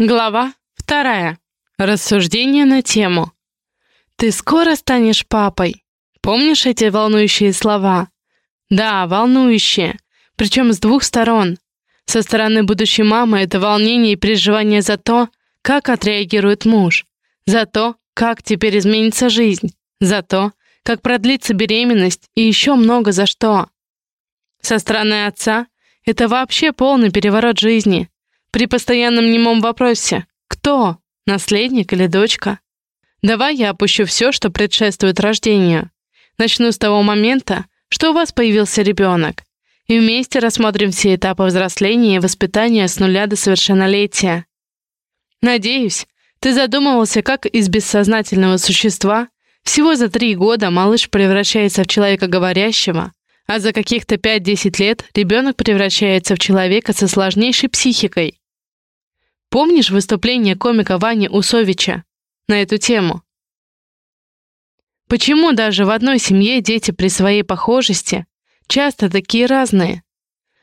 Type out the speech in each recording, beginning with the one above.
Глава вторая. Рассуждение на тему. «Ты скоро станешь папой». Помнишь эти волнующие слова? Да, волнующие. Причем с двух сторон. Со стороны будущей мамы это волнение и переживание за то, как отреагирует муж. За то, как теперь изменится жизнь. За то, как продлится беременность и еще много за что. Со стороны отца это вообще полный переворот жизни. При постоянном немом вопросе «Кто? Наследник или дочка?» Давай я опущу все, что предшествует рождению. Начну с того момента, что у вас появился ребенок, и вместе рассмотрим все этапы взросления и воспитания с нуля до совершеннолетия. Надеюсь, ты задумывался, как из бессознательного существа всего за три года малыш превращается в человека говорящего, а за каких-то 5-10 лет ребенок превращается в человека со сложнейшей психикой, Помнишь выступление комика Вани Усовича на эту тему? Почему даже в одной семье дети при своей похожести часто такие разные?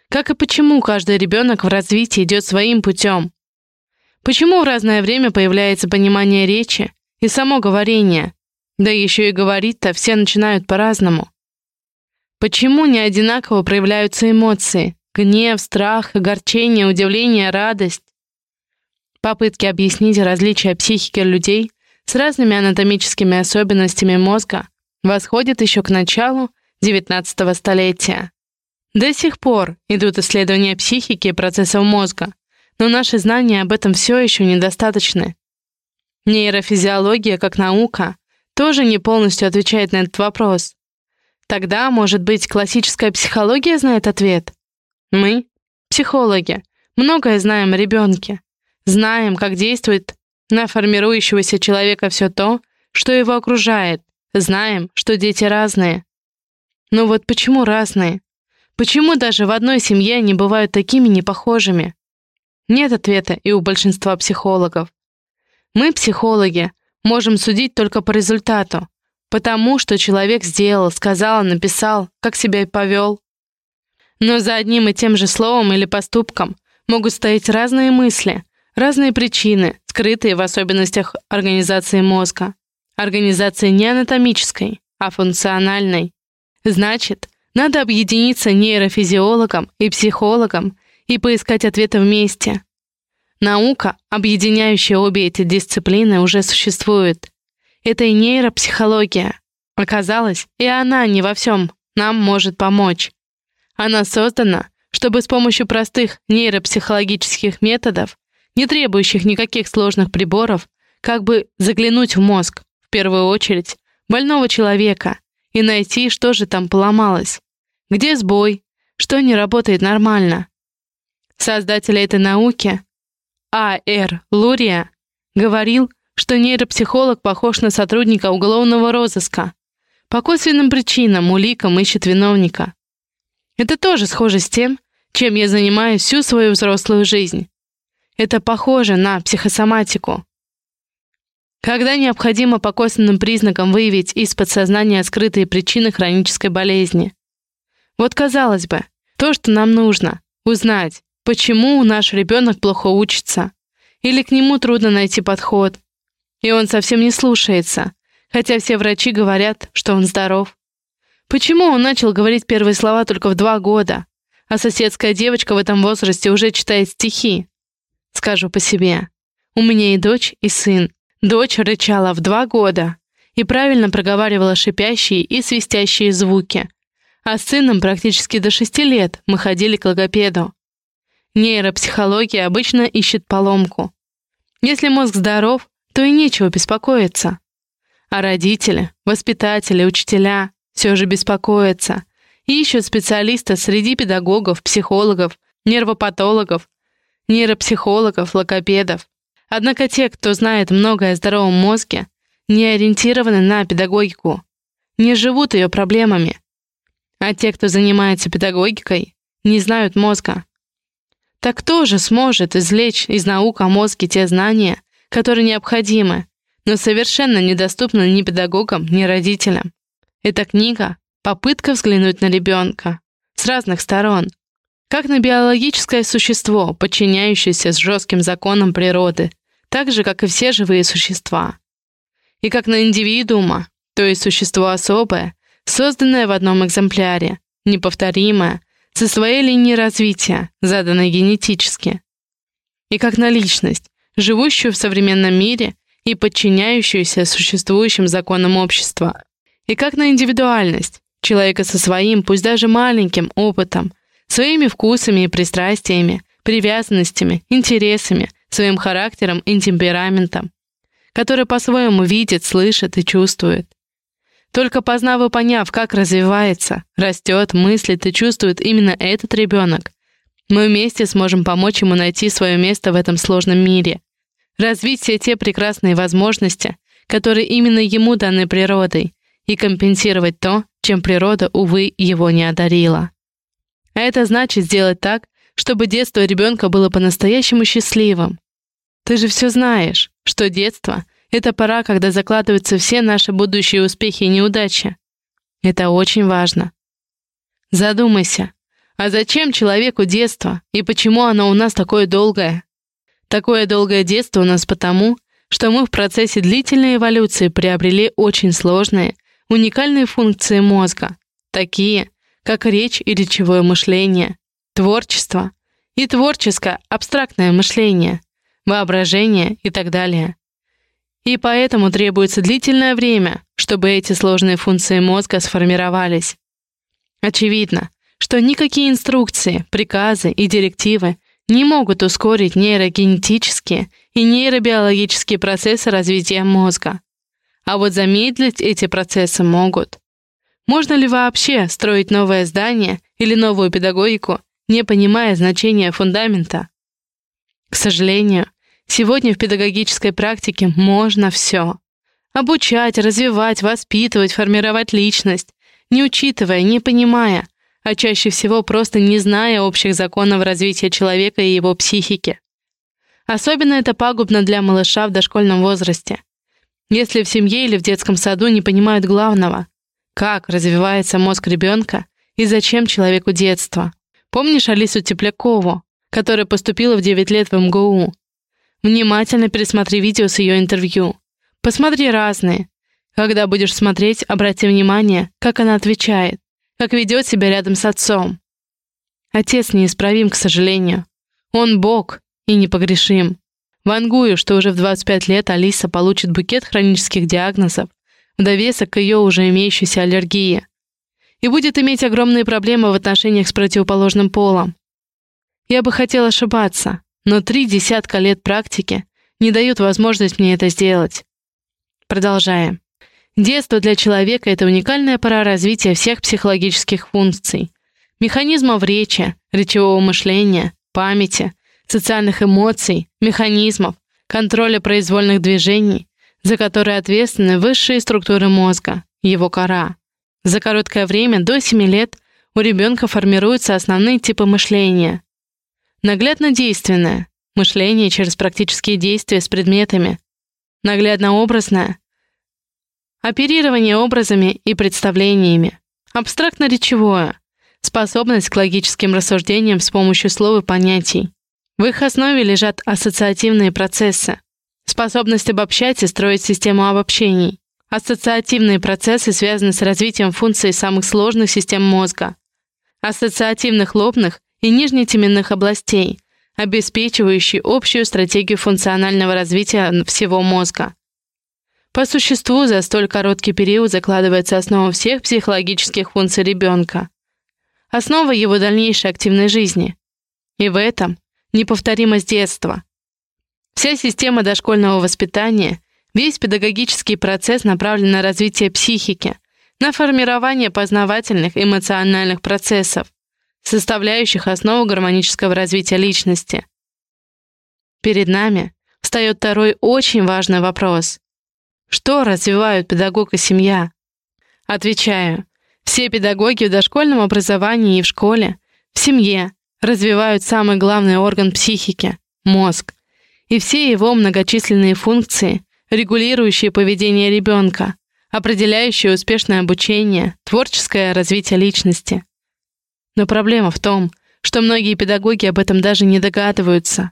Как и почему каждый ребенок в развитии идет своим путем? Почему в разное время появляется понимание речи и само говорение? Да еще и говорить-то все начинают по-разному. Почему не одинаково проявляются эмоции? Гнев, страх, огорчение, удивление, радость? Попытки объяснить различия психики людей с разными анатомическими особенностями мозга восходят еще к началу XIX столетия. До сих пор идут исследования психики и процессов мозга, но наши знания об этом все еще недостаточны. Нейрофизиология как наука тоже не полностью отвечает на этот вопрос. Тогда, может быть, классическая психология знает ответ? Мы, психологи, многое знаем о ребенке, Знаем, как действует на формирующегося человека все то, что его окружает. Знаем, что дети разные. Но вот почему разные? Почему даже в одной семье они бывают такими непохожими? Нет ответа и у большинства психологов. Мы, психологи, можем судить только по результату, потому что человек сделал, сказал, написал, как себя повел. Но за одним и тем же словом или поступком могут стоять разные мысли, Разные причины, скрытые в особенностях организации мозга. Организации не анатомической, а функциональной. Значит, надо объединиться нейрофизиологам и психологам и поискать ответы вместе. Наука, объединяющая обе эти дисциплины, уже существует. Это и нейропсихология. Оказалось, и она не во всем нам может помочь. Она создана, чтобы с помощью простых нейропсихологических методов не требующих никаких сложных приборов, как бы заглянуть в мозг, в первую очередь, больного человека и найти, что же там поломалось, где сбой, что не работает нормально. Создатель этой науки, А.Р. Лурия, говорил, что нейропсихолог похож на сотрудника уголовного розыска. По косвенным причинам, уликам ищет виновника. Это тоже схоже с тем, чем я занимаюсь всю свою взрослую жизнь. Это похоже на психосоматику. Когда необходимо по косвенным признакам выявить из подсознания скрытые причины хронической болезни. Вот казалось бы, то, что нам нужно, узнать, почему наш ребенок плохо учится, или к нему трудно найти подход, и он совсем не слушается, хотя все врачи говорят, что он здоров. Почему он начал говорить первые слова только в два года, а соседская девочка в этом возрасте уже читает стихи? Скажу по себе. У меня и дочь, и сын. Дочь рычала в два года и правильно проговаривала шипящие и свистящие звуки. А с сыном практически до шести лет мы ходили к логопеду. Нейропсихология обычно ищет поломку. Если мозг здоров, то и нечего беспокоиться. А родители, воспитатели, учителя все же беспокоятся и ищут специалиста среди педагогов, психологов, нервопатологов, нейропсихологов, логопедов. Однако те, кто знает многое о здоровом мозге, не ориентированы на педагогику, не живут ее проблемами. А те, кто занимается педагогикой, не знают мозга. Так кто же сможет извлечь из наук о мозге те знания, которые необходимы, но совершенно недоступны ни педагогам, ни родителям? Эта книга — попытка взглянуть на ребенка с разных сторон, как на биологическое существо, подчиняющееся жестким законам природы, так же, как и все живые существа. И как на индивидуума, то есть существо особое, созданное в одном экземпляре, неповторимое, со своей линией развития, заданной генетически. И как на личность, живущую в современном мире и подчиняющуюся существующим законам общества. И как на индивидуальность, человека со своим, пусть даже маленьким, опытом, своими вкусами и пристрастиями, привязанностями, интересами, своим характером и темпераментом, который по-своему видит, слышит и чувствует. Только познав и поняв, как развивается, растет, мыслит и чувствует именно этот ребенок, мы вместе сможем помочь ему найти свое место в этом сложном мире, развить все те прекрасные возможности, которые именно ему даны природой, и компенсировать то, чем природа, увы, его не одарила. А это значит сделать так, чтобы детство ребенка было по-настоящему счастливым. Ты же все знаешь, что детство — это пора, когда закладываются все наши будущие успехи и неудачи. Это очень важно. Задумайся, а зачем человеку детство и почему оно у нас такое долгое? Такое долгое детство у нас потому, что мы в процессе длительной эволюции приобрели очень сложные, уникальные функции мозга, такие, как речь и речевое мышление, творчество и творческое абстрактное мышление, воображение и так далее. И поэтому требуется длительное время, чтобы эти сложные функции мозга сформировались. Очевидно, что никакие инструкции, приказы и директивы не могут ускорить нейрогенетические и нейробиологические процессы развития мозга. А вот замедлить эти процессы могут. Можно ли вообще строить новое здание или новую педагогику, не понимая значения фундамента? К сожалению, сегодня в педагогической практике можно все. Обучать, развивать, воспитывать, формировать личность, не учитывая, не понимая, а чаще всего просто не зная общих законов развития человека и его психики. Особенно это пагубно для малыша в дошкольном возрасте. Если в семье или в детском саду не понимают главного, как развивается мозг ребенка и зачем человеку детство. Помнишь Алису Теплякову, которая поступила в 9 лет в МГУ? Внимательно пересмотри видео с ее интервью. Посмотри разные. Когда будешь смотреть, обрати внимание, как она отвечает как ведет себя рядом с отцом. Отец неисправим, к сожалению. Он Бог и непогрешим. Вангую, что уже в 25 лет Алиса получит букет хронических диагнозов, в довесок к ее уже имеющейся аллергии, и будет иметь огромные проблемы в отношениях с противоположным полом. Я бы хотела ошибаться, но три десятка лет практики не дают возможность мне это сделать. Продолжаем. Детство для человека — это уникальная пора развития всех психологических функций, механизмов речи, речевого мышления, памяти, социальных эмоций, механизмов, контроля произвольных движений, за которые ответственны высшие структуры мозга, его кора. За короткое время, до 7 лет, у ребенка формируются основные типы мышления. Наглядно-действенное — мышление через практические действия с предметами. Наглядно-образное Оперирование образами и представлениями. Абстрактно-речевое. Способность к логическим рассуждениям с помощью слов и понятий. В их основе лежат ассоциативные процессы. Способность обобщать и строить систему обобщений. Ассоциативные процессы связаны с развитием функций самых сложных систем мозга. Ассоциативных лобных и нижнетеменных областей, обеспечивающие общую стратегию функционального развития всего мозга. По существу, за столь короткий период закладывается основа всех психологических функций ребенка, основа его дальнейшей активной жизни. И в этом неповторимость детства. Вся система дошкольного воспитания, весь педагогический процесс направлен на развитие психики, на формирование познавательных эмоциональных процессов, составляющих основу гармонического развития личности. Перед нами встает второй очень важный вопрос. Что развивают педагог и семья? Отвечаю. Все педагоги в дошкольном образовании и в школе, в семье развивают самый главный орган психики — мозг, и все его многочисленные функции, регулирующие поведение ребенка, определяющие успешное обучение, творческое развитие личности. Но проблема в том, что многие педагоги об этом даже не догадываются.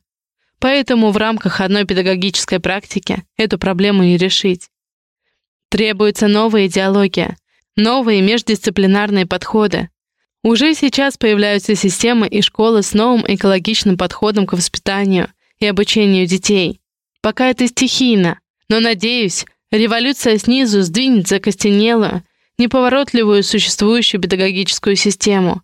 Поэтому в рамках одной педагогической практики эту проблему не решить. Требуется новая идеология, новые междисциплинарные подходы. Уже сейчас появляются системы и школы с новым экологичным подходом к воспитанию и обучению детей. Пока это стихийно, но, надеюсь, революция снизу сдвинет закостенелую, неповоротливую существующую педагогическую систему.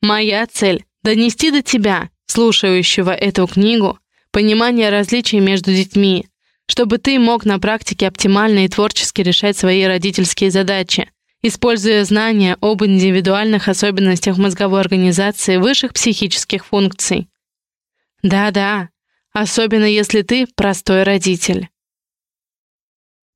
Моя цель — донести до тебя, слушающего эту книгу, понимание различий между детьми, чтобы ты мог на практике оптимально и творчески решать свои родительские задачи, используя знания об индивидуальных особенностях мозговой организации высших психических функций. Да-да, особенно если ты простой родитель.